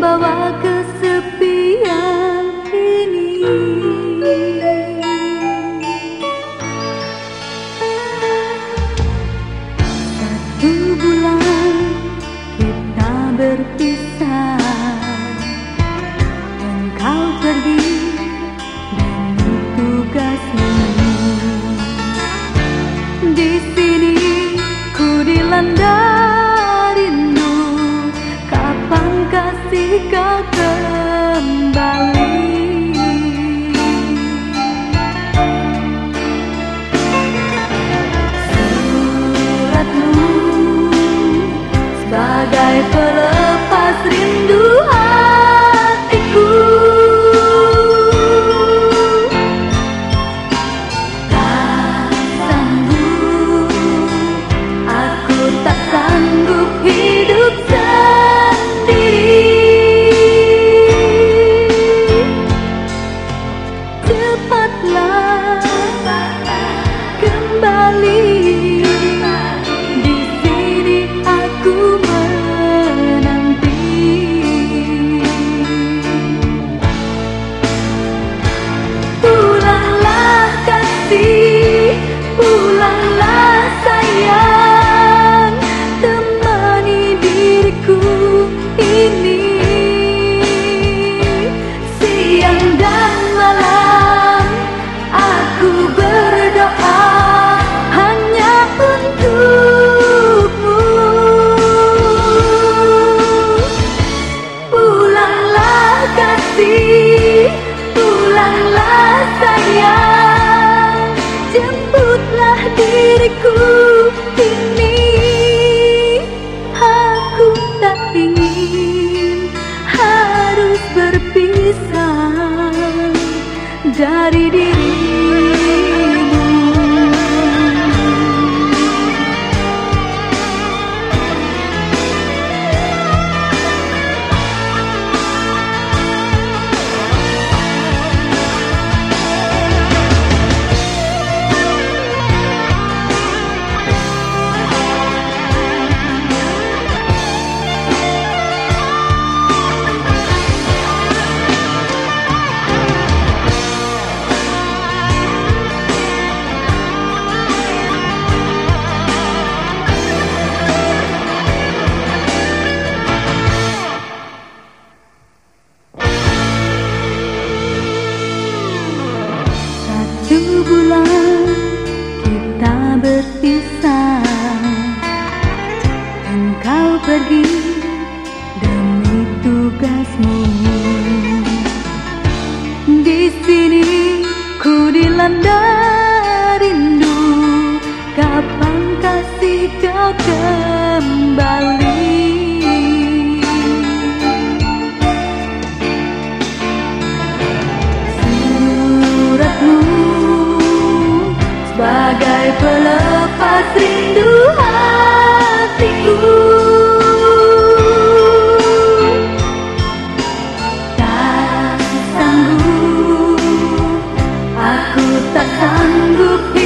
Membawa kesepian ini. Satu bulan kita berpisah. Engkau pergi demi tugasmu Di sini ku dilanda good. engkau pergi demi tugasmu. Di sini ku dilanda rindu. Kapan kasih kau kembali? Suratmu sebagai pelepas rindu. 不变。